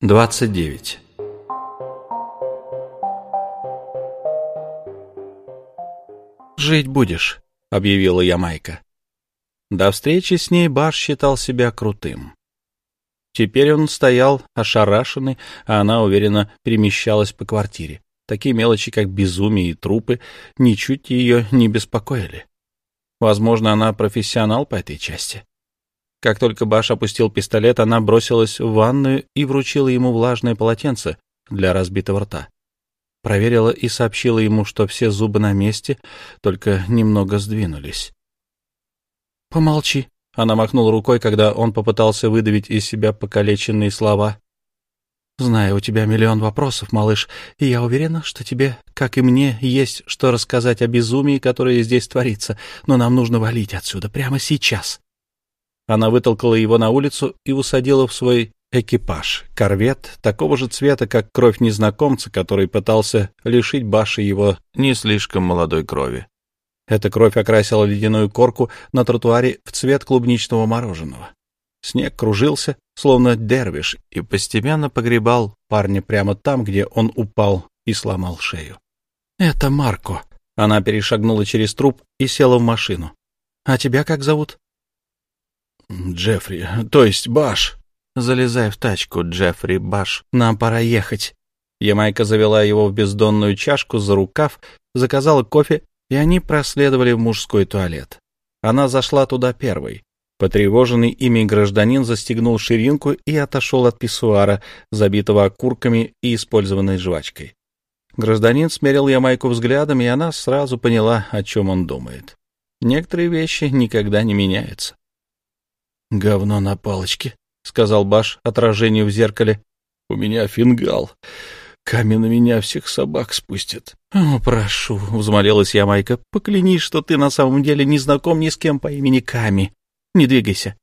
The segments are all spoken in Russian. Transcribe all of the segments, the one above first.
29. «Жить будешь», — объявила я Майка. До встречи с ней Баш считал себя крутым. Теперь он стоял ошарашенный, а она уверенно перемещалась по квартире. Такие мелочи, как безумие и трупы, ничуть ее не беспокоили. Возможно, она профессионал по этой части. Как только Баш опустил пистолет, она бросилась в ванную и вручила ему влажное полотенце для разбитого рта. Проверила и сообщила ему, что все зубы на месте, только немного сдвинулись. «Помолчи», — она махнула рукой, когда он попытался выдавить из себя покалеченные слова. «Знаю, у тебя миллион вопросов, малыш, и я уверена, что тебе, как и мне, есть что рассказать о безумии, которое здесь творится, но нам нужно валить отсюда прямо сейчас». Она вытолкала его на улицу и усадила в свой экипаж, корвет, такого же цвета, как кровь незнакомца, который пытался лишить Баши его не слишком молодой крови. Эта кровь окрасила ледяную корку на тротуаре в цвет клубничного мороженого. Снег кружился, словно дервиш, и постепенно погребал парня прямо там, где он упал и сломал шею. «Это Марко». Она перешагнула через труп и села в машину. «А тебя как зовут?» Джеффри, то есть Баш. Залезай в тачку, Джеффри Баш. Нам пора ехать. Ямайка завела его в бездонную чашку за рукав, заказала кофе, и они проследовали в мужской туалет. Она зашла туда первой. Потревоженный ими гражданин застегнул ширинку и отошел от писсуара, забитого окурками и использованной жвачкой. Гражданин смерил Ямайку взглядом, и она сразу поняла, о чем он думает. Некоторые вещи никогда не меняются. «Говно на палочке», — сказал Баш отражению в зеркале. «У меня фингал. Камень на меня всех собак спустит». «О, прошу», — взмолилась я, Майка, — «поклянись, что ты на самом деле не знаком ни с кем по имени Ками. Не двигайся».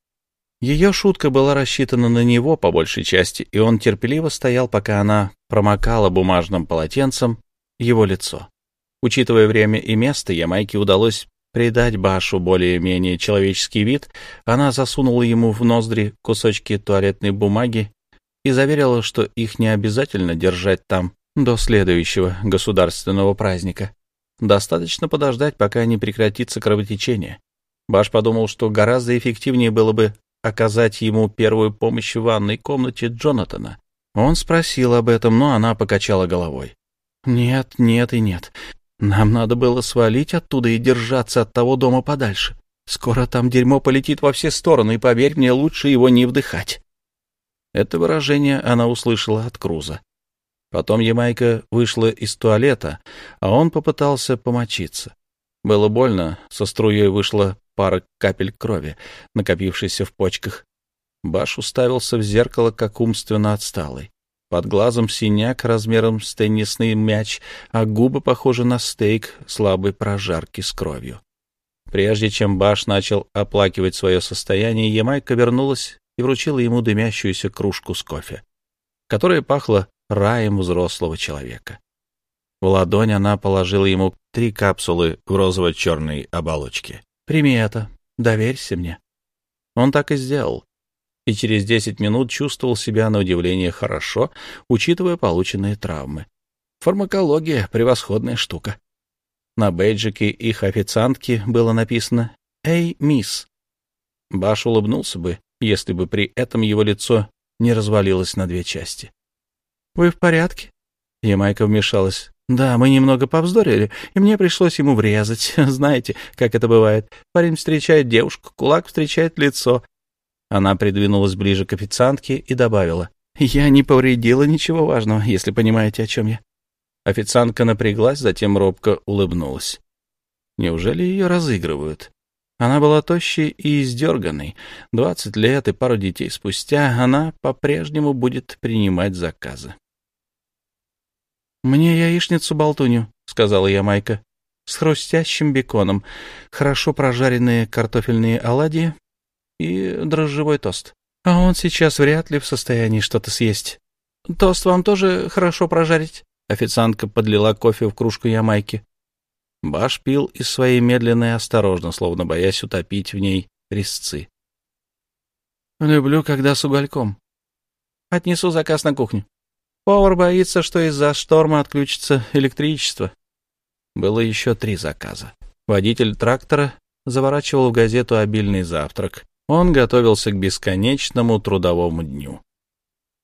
Ее шутка была рассчитана на него по большей части, и он терпеливо стоял, пока она промокала бумажным полотенцем его лицо. Учитывая время и место, Ямайке удалось придать Башу более-менее человеческий вид, она засунула ему в ноздри кусочки туалетной бумаги и заверила, что их не обязательно держать там до следующего государственного праздника. Достаточно подождать, пока не прекратится кровотечение. Баш подумал, что гораздо эффективнее было бы оказать ему первую помощь в ванной комнате Джонатана. Он спросил об этом, но она покачала головой. «Нет, нет и нет. Нам надо было свалить оттуда и держаться от того дома подальше. Скоро там дерьмо полетит во все стороны, и, поверь мне, лучше его не вдыхать. Это выражение она услышала от Круза. Потом Ямайка вышла из туалета, а он попытался помочиться. Было больно, со струей вышла пара капель крови, накопившейся в почках. Баш уставился в зеркало, как умственно отсталый. Под глазом синяк размером с теннисный мяч, а губы похожи на стейк слабой прожарки с кровью. Прежде чем Баш начал оплакивать свое состояние, Ямайка вернулась и вручила ему дымящуюся кружку с кофе, которая пахла раем взрослого человека. В ладонь она положила ему три капсулы в розово-черной оболочке. «Прими это. Доверься мне». Он так и сделал и через 10 минут чувствовал себя на удивление хорошо, учитывая полученные травмы. Фармакология — превосходная штука. На бейджике их официантки было написано «Эй, мисс». Баш улыбнулся бы, если бы при этом его лицо не развалилось на две части. «Вы в порядке?» Ямайка вмешалась. «Да, мы немного повздорили, и мне пришлось ему врезать. Знаете, как это бывает. Парень встречает девушку, кулак встречает лицо, она придвинулась ближе к официантке и добавила. «Я не повредила ничего важного, если понимаете, о чем я». Официантка напряглась, затем робко улыбнулась. Неужели ее разыгрывают? Она была тощей и издерганной. Двадцать лет и пару детей спустя она по-прежнему будет принимать заказы. «Мне яичницу-болтунью», — сказала я Майка, — «с хрустящим беконом, хорошо прожаренные картофельные оладьи, и дрожжевой тост. А он сейчас вряд ли в состоянии что-то съесть. Тост вам тоже хорошо прожарить? Официантка подлила кофе в кружку ямайки. Баш пил из своей медленно и осторожно, словно боясь утопить в ней резцы. «Люблю, когда с угольком». Отнесу заказ на кухню. Повар боится, что из-за шторма отключится электричество. Было еще три заказа. Водитель трактора заворачивал в газету обильный завтрак. Он готовился к бесконечному трудовому дню.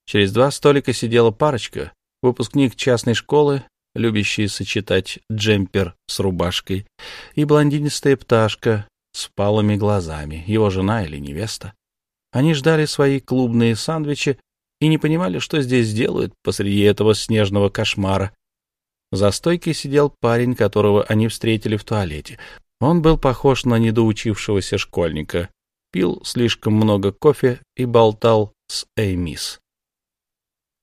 Через два столика сидела парочка, выпускник частной школы, любящий сочетать джемпер с рубашкой, и блондинистая пташка с палыми глазами, его жена или невеста. Они ждали свои клубные сандвичи и не понимали, что здесь делают посреди этого снежного кошмара. За стойкой сидел парень, которого они встретили в туалете. Он был похож на недоучившегося школьника, пил слишком много кофе и болтал с Эймис.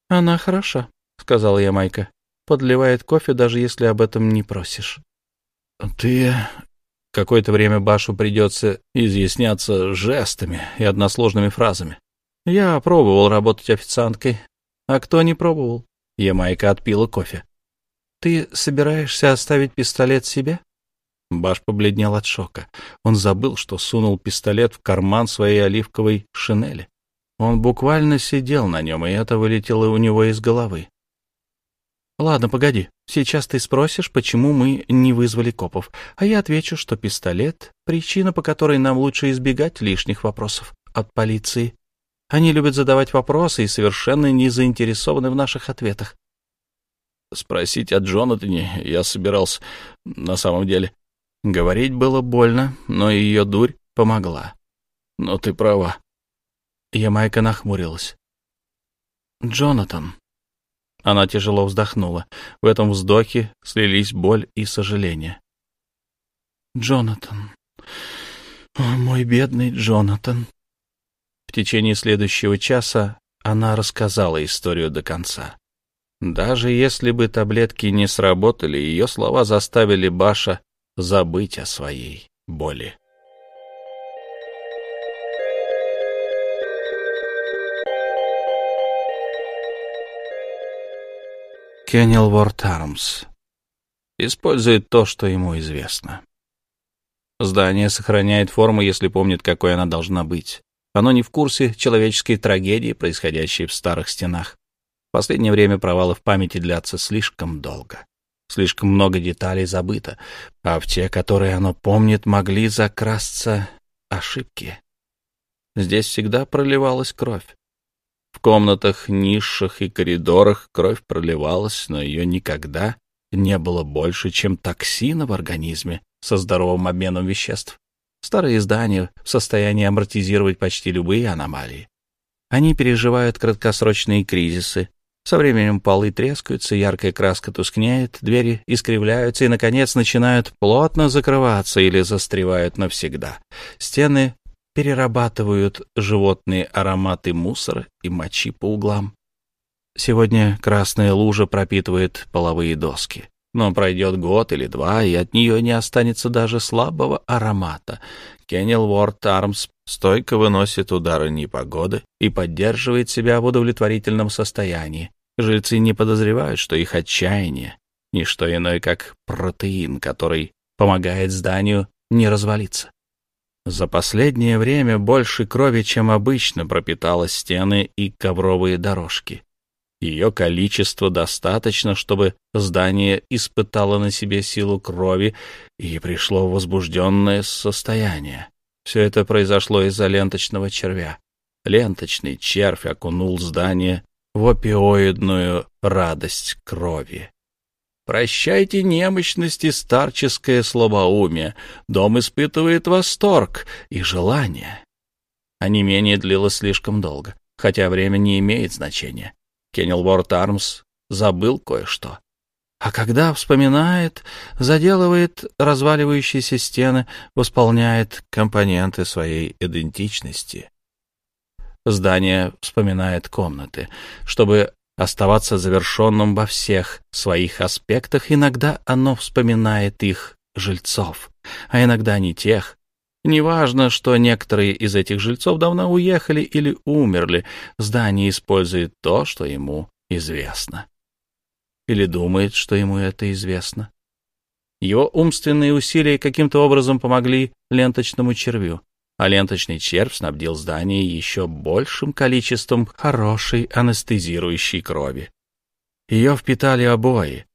«Она хороша», — сказала я Майка. «Подливает кофе, даже если об этом не просишь». «Ты Какое-то время Башу придется изъясняться жестами и односложными фразами. Я пробовал работать официанткой. А кто не пробовал? Ямайка отпила кофе. Ты собираешься оставить пистолет себе? Баш побледнел от шока. Он забыл, что сунул пистолет в карман своей оливковой шинели. Он буквально сидел на нем, и это вылетело у него из головы. Ладно, погоди. Сейчас ты спросишь, почему мы не вызвали копов, а я отвечу, что пистолет — причина, по которой нам лучше избегать лишних вопросов от полиции. Они любят задавать вопросы и совершенно не заинтересованы в наших ответах. Спросить о Джонатане я собирался на самом деле. Говорить было больно, но ее дурь помогла. Но ты права. Ямайка нахмурилась. Джонатан, она тяжело вздохнула. В этом вздохе слились боль и сожаление. «Джонатан, о, мой бедный Джонатан». В течение следующего часа она рассказала историю до конца. Даже если бы таблетки не сработали, ее слова заставили Баша забыть о своей боли. Кеннелворд Армс использует то, что ему известно. Здание сохраняет форму, если помнит, какой она должна быть. Оно не в курсе человеческой трагедии, происходящей в старых стенах. В последнее время провалы в памяти длятся слишком долго. Слишком много деталей забыто, а в те, которые оно помнит, могли закрасться ошибки. Здесь всегда проливалась кровь. В комнатах, нишах и коридорах кровь проливалась, но ее никогда не было больше, чем токсина в организме со здоровым обменом веществ. Старые здания в состоянии амортизировать почти любые аномалии. Они переживают краткосрочные кризисы. Со временем полы трескаются, яркая краска тускнеет, двери искривляются и, наконец, начинают плотно закрываться или застревают навсегда. Стены перерабатывают животные ароматы мусора и мочи по углам. Сегодня красная лужа пропитывает половые доски. Но пройдет год или два, и от нее не останется даже слабого аромата. Кеннелворд Армс стойко выносит удары непогоды и поддерживает себя в удовлетворительном состоянии. Жильцы не подозревают, что их отчаяние — не что иное, как протеин, который помогает зданию не развалиться. За последнее время больше крови, чем обычно, пропитало стены и ковровые дорожки. Ее количество достаточно, чтобы здание испытало на себе силу крови и пришло в возбужденное состояние. Все это произошло из-за ленточного червя. Ленточный червь окунул здание в опиоидную радость крови. Прощайте немощность и старческое слабоумие. Дом испытывает восторг и желание. А не менее длилось слишком долго, хотя время не имеет значения. Кеннелворд Армс забыл кое-что. А когда вспоминает, заделывает разваливающиеся стены, восполняет компоненты своей идентичности. Здание вспоминает комнаты, чтобы оставаться завершенным во всех своих аспектах, иногда оно вспоминает их жильцов, а иногда не тех. Неважно, что некоторые из этих жильцов давно уехали или умерли, здание использует то, что ему известно. Или думает, что ему это известно. Его умственные усилия каким-то образом помогли ленточному червю. А ленточный червь снабдил здание еще большим количеством хорошей анестезирующей крови. Ее впитали обои,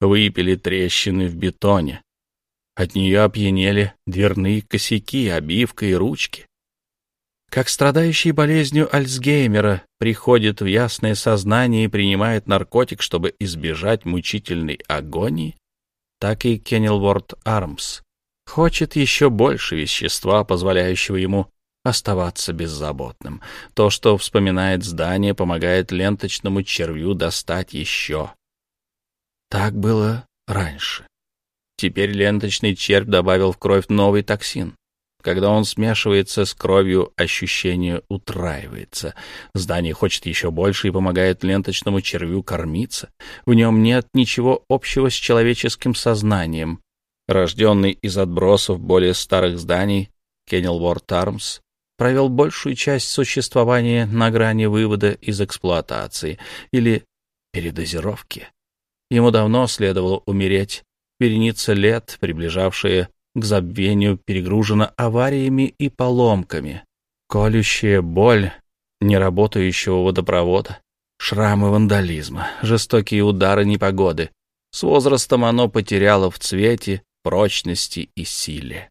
выпили трещины в бетоне. От нее опьянели дверные косяки, обивка и ручки. Как страдающий болезнью Альцгеймера приходит в ясное сознание и принимает наркотик, чтобы избежать мучительной агонии, так и Кеннелворд Армс хочет еще больше вещества, позволяющего ему оставаться беззаботным. То, что вспоминает здание, помогает ленточному червю достать еще. Так было раньше. Теперь ленточный червь добавил в кровь новый токсин. Когда он смешивается с кровью, ощущение утраивается. Здание хочет еще больше и помогает ленточному червю кормиться. В нем нет ничего общего с человеческим сознанием. Рожденный из отбросов более старых зданий, Кеннелворд Армс провел большую часть существования на грани вывода из эксплуатации или передозировки. Ему давно следовало умереть. Вереница лет, приближавшая к забвению, перегружена авариями и поломками. Колющая боль неработающего водопровода, шрамы вандализма, жестокие удары непогоды. С возрастом оно потеряло в цвете, прочности и силе.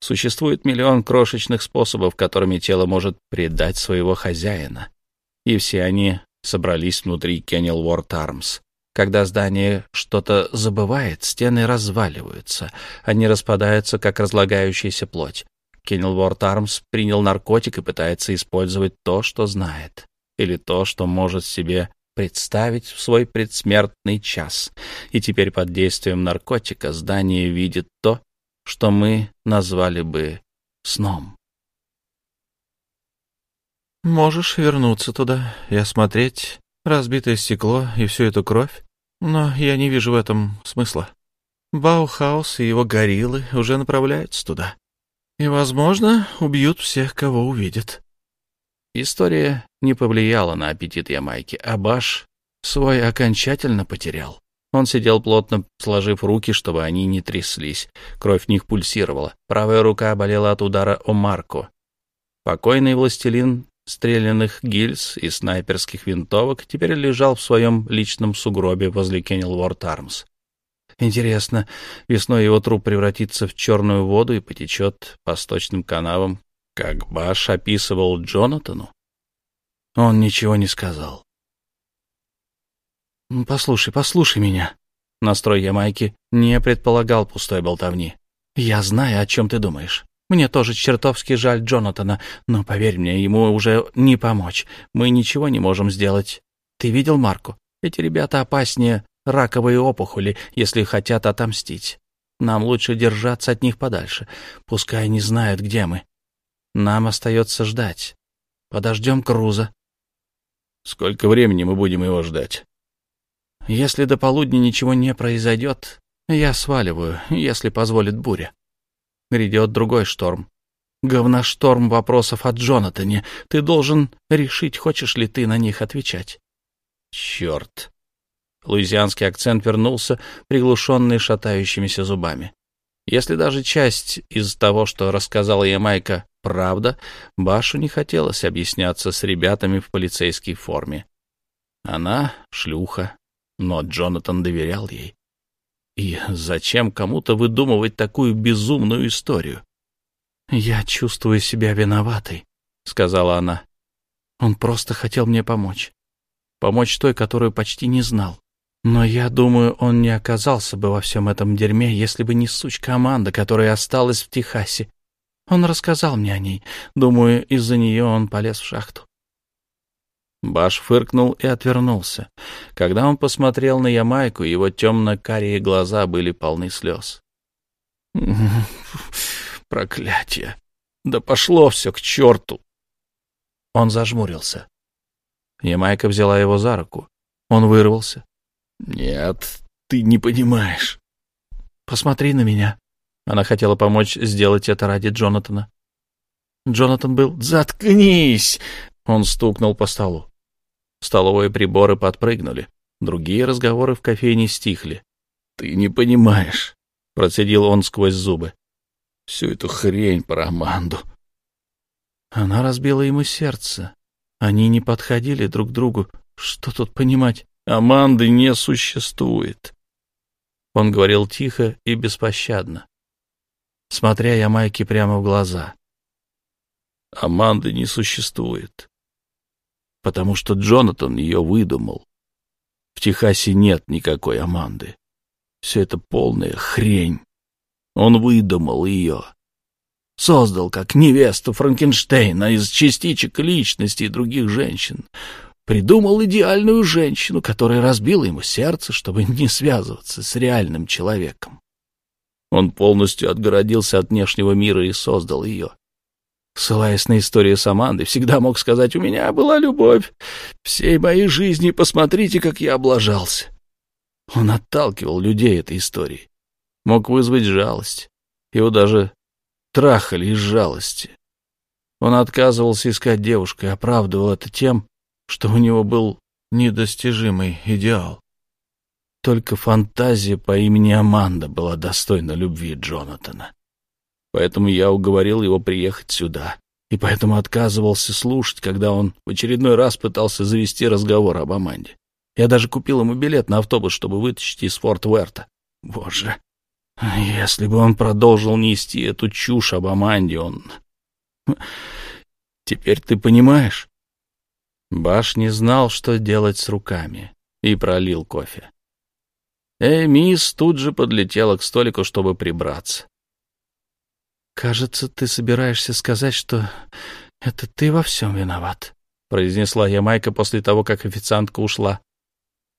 Существует миллион крошечных способов, которыми тело может предать своего хозяина. И все они собрались внутри Кеннелворд Армс. Когда здание что-то забывает, стены разваливаются. Они распадаются, как разлагающаяся плоть. Кеннелворд Армс принял наркотик и пытается использовать то, что знает. Или то, что может себе представить в свой предсмертный час. И теперь под действием наркотика здание видит то, что мы назвали бы сном. Можешь вернуться туда и осмотреть разбитое стекло и всю эту кровь, но я не вижу в этом смысла. Баухаус и его гориллы уже направляются туда. И, возможно, убьют всех, кого увидят. История не повлияла на аппетит Ямайки, а Баш свой окончательно потерял. Он сидел плотно, сложив руки, чтобы они не тряслись. Кровь в них пульсировала. Правая рука болела от удара о Марко. Покойный властелин стрелянных гильз и снайперских винтовок теперь лежал в своем личном сугробе возле Кеннелворд Армс. Интересно, весной его труп превратится в черную воду и потечет по сточным канавам, как Баш описывал Джонатану? Он ничего не сказал. «Послушай, послушай меня». Настрой Ямайки не предполагал пустой болтовни. «Я знаю, о чем ты думаешь. Мне тоже чертовски жаль Джонатана, но, поверь мне, ему уже не помочь. Мы ничего не можем сделать. Ты видел Марку? Эти ребята опаснее раковые опухоли, если хотят отомстить. Нам лучше держаться от них подальше. Пускай не знают, где мы. Нам остается ждать. Подождем Круза. Сколько времени мы будем его ждать? Если до полудня ничего не произойдет, я сваливаю, если позволит буря. Грядет другой шторм. Говношторм вопросов от Джонатане. Ты должен решить, хочешь ли ты на них отвечать. Черт. Луизианский акцент вернулся, приглушенный шатающимися зубами. Если даже часть из того, что рассказала Ямайка, правда, Башу не хотелось объясняться с ребятами в полицейской форме. Она — шлюха, но Джонатан доверял ей. И зачем кому-то выдумывать такую безумную историю? «Я чувствую себя виноватой», — сказала она. «Он просто хотел мне помочь. Помочь той, которую почти не знал. Но я думаю, он не оказался бы во всем этом дерьме, если бы не сучка Аманда, которая осталась в Техасе. Он рассказал мне о ней. Думаю, из-за нее он полез в шахту. Баш фыркнул и отвернулся. Когда он посмотрел на Ямайку, его темно-карие глаза были полны слез. «Проклятие! Да пошло все к черту!» Он зажмурился. Ямайка взяла его за руку. Он вырвался. «Нет, ты не понимаешь». «Посмотри на меня». Она хотела помочь сделать это ради Джонатана. Джонатан был «Заткнись!» Он стукнул по столу. Столовые приборы подпрыгнули. Другие разговоры в кофейне стихли. «Ты не понимаешь», — процедил он сквозь зубы. «Всю эту хрень про Аманду. Она разбила ему сердце. Они не подходили друг к другу. Что тут понимать? Аманды не существует. Он говорил тихо и беспощадно, смотря Ямайке прямо в глаза. Аманды не существует, потому что Джонатан ее выдумал. В Техасе нет никакой Аманды. Все это полная хрень. Он выдумал ее. Создал как невесту Франкенштейна из частичек личности других женщин. Придумал идеальную женщину, которая разбила ему сердце, чтобы не связываться с реальным человеком. Он полностью отгородился от внешнего мира и создал ее. Ссылаясь на историю с Амандой, всегда мог сказать, у меня была любовь. Всей моей жизни посмотрите, как я облажался. Он отталкивал людей этой историей. Мог вызвать жалость. Его даже трахали из жалости. Он отказывался искать девушку и оправдывал это тем, что у него был недостижимый идеал. Только фантазия по имени Аманда была достойна любви Джонатана. Поэтому я уговорил его приехать сюда, и поэтому отказывался слушать, когда он в очередной раз пытался завести разговор об Аманде. Я даже купил ему билет на автобус, чтобы вытащить из Форт Уэрта. Боже, если бы он продолжил нести эту чушь об Аманде, он... Теперь ты понимаешь? Баш не знал, что делать с руками, и пролил кофе. Мисс тут же подлетела к столику, чтобы прибраться. «Кажется, ты собираешься сказать, что это ты во всем виноват», — произнесла Ямайка после того, как официантка ушла.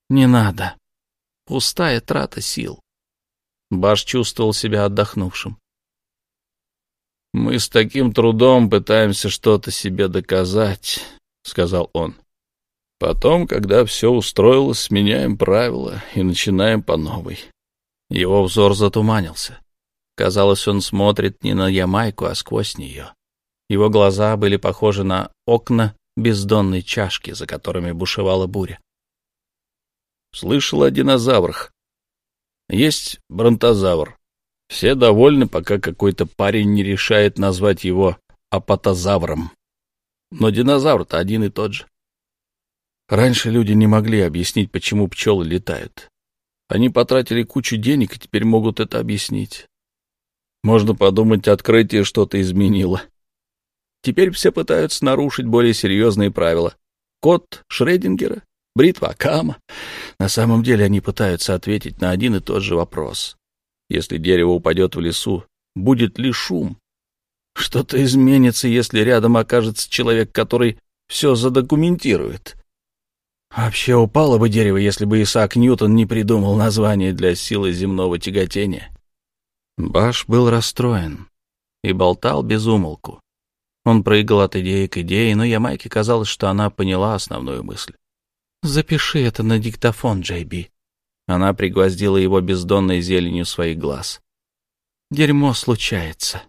Не надо. Пустая трата сил. Баш чувствовал себя отдохнувшим. «Мы с таким трудом пытаемся что-то себе доказать», — сказал он. «Потом, когда все устроилось, меняем правила и начинаем по новой». Его взор затуманился. Казалось, он смотрит не на Ямайку, а сквозь нее. Его глаза были похожи на окна бездонной чашки, за которыми бушевала буря. Слышал о динозаврах. Есть бронтозавр. Все довольны, пока какой-то парень не решает назвать его апатозавром. Но динозавр-то один и тот же. Раньше люди не могли объяснить, почему пчелы летают. Они потратили кучу денег и теперь могут это объяснить. Можно подумать, открытие что-то изменило. Теперь все пытаются нарушить более серьезные правила. Код Шредингера бритва Кама. На самом деле они пытаются ответить на один и тот же вопрос. Если дерево упадет в лесу, будет ли шум? Что-то изменится, если рядом окажется человек, который все задокументирует. Вообще упало бы дерево, если бы Исаак Ньютон не придумал название для силы земного тяготения. Баш был расстроен и болтал без умолку. Он прыгал от идеи к идее, но Ямайке казалось, что она поняла основную мысль. Запиши это на диктофон, Джейби. Она пригвоздила его бездонной зеленью своих глаз. Дерьмо случается.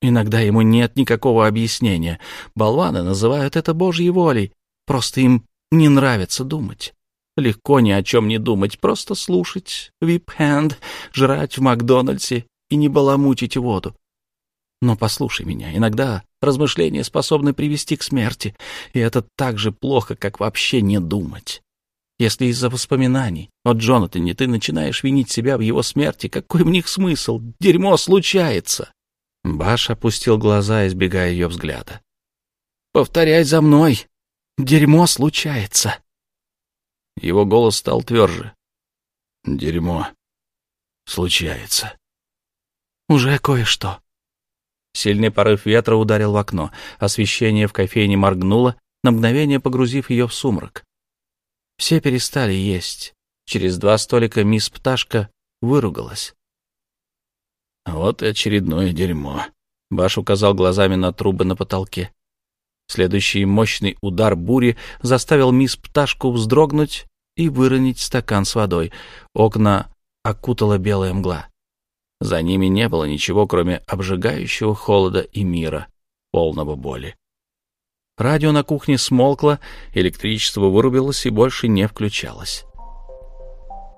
Иногда ему нет никакого объяснения. Болваны называют это Божьей волей. Просто им не нравится думать. Легко ни о чем не думать, просто слушать вип-хенд, жрать в Макдональдсе и не баламутить воду. Но послушай меня, иногда размышления способны привести к смерти, и это так же плохо, как вообще не думать. Если из-за воспоминаний о Джонатане ты начинаешь винить себя в его смерти, какой в них смысл? Дерьмо случается. Баш опустил глаза, избегая ее взгляда. «Повторяй за мной. Дерьмо случается». Его голос стал тверже. «Дерьмо случается». «Уже кое-что. Сильный порыв ветра ударил в окно. Освещение в кофейне моргнуло, на мгновение погрузив ее в сумрак. Все перестали есть. Через два столика мисс Пташка выругалась. «Вот и очередное дерьмо», — Баш указал глазами на трубы на потолке. Следующий мощный удар бури заставил мисс Пташку вздрогнуть и выронить стакан с водой. Окна окутала белая мгла. За ними не было ничего, кроме обжигающего холода и мира, полного боли. Радио на кухне смолкло, электричество вырубилось и больше не включалось.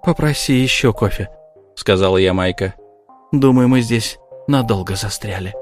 «Попроси еще кофе», — сказала я Майка. «Думаю, мы здесь надолго застряли».